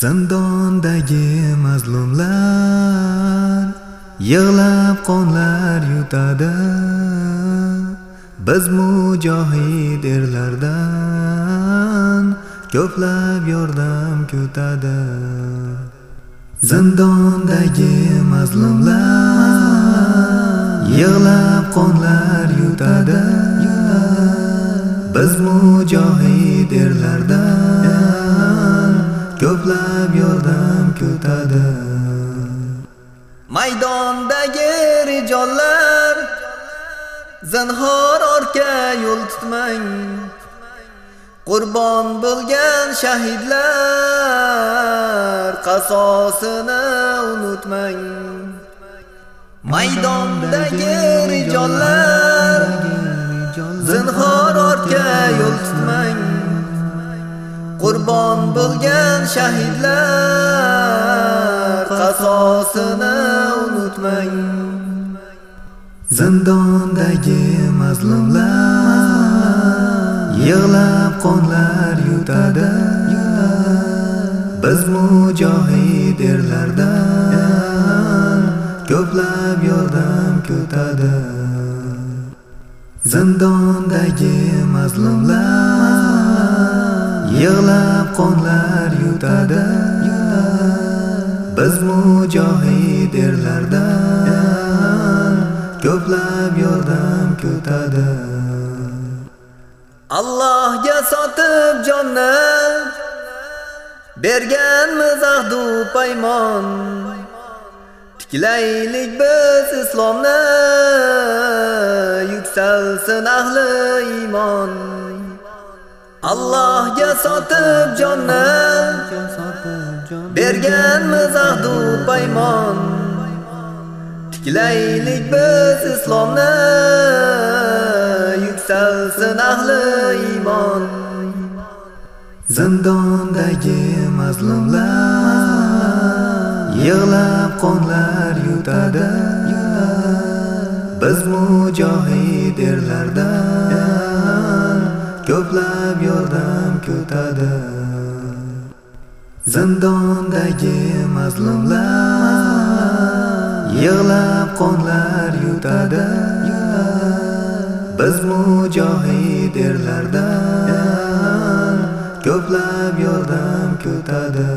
Zindondagi mazlumlar yig'lab qonlar yutadi. Biz mujohid erlardan ko'plab yordam kutadi. Zindondagi mazlumlar yig'lab qonlar yutadi. Biz mujohid erlardan yordam kutadi. Maydondagi rijollar zinhor orqa yo'l tutmang. Qurbon bo'lgan shahidlar qasosini unutmang. Maydondagi rijollar qurbon bo'lgan shahidlar qasosini unutmang. Zindondagi mazlumlar yig'lab qonlar yutadi. Biz mujohid erlardan ko'plab yordam kutadi zindondagi mazlumlar yig'lab qonlar yutadi biz mujohid erlardan ko'plab yordam kutadi Allohga sotib jonni berganmiz ahdu paymon. Tiklaylik biz islomni yuksalsin ahli iymon. Allohga sotib jonni berganmiz ahdu paymon. Tiklaylik biz islomni yuksalsin ahli iymon. Zindondagi mazlumlar yig'lab qonlar yutadi. Biz mujohid erlardan ko'plab yordam kutadi zindondagi mazlumlar yig'lab qonlar yutadi. Biz mujohid erlardan ko'plab yordam kutadi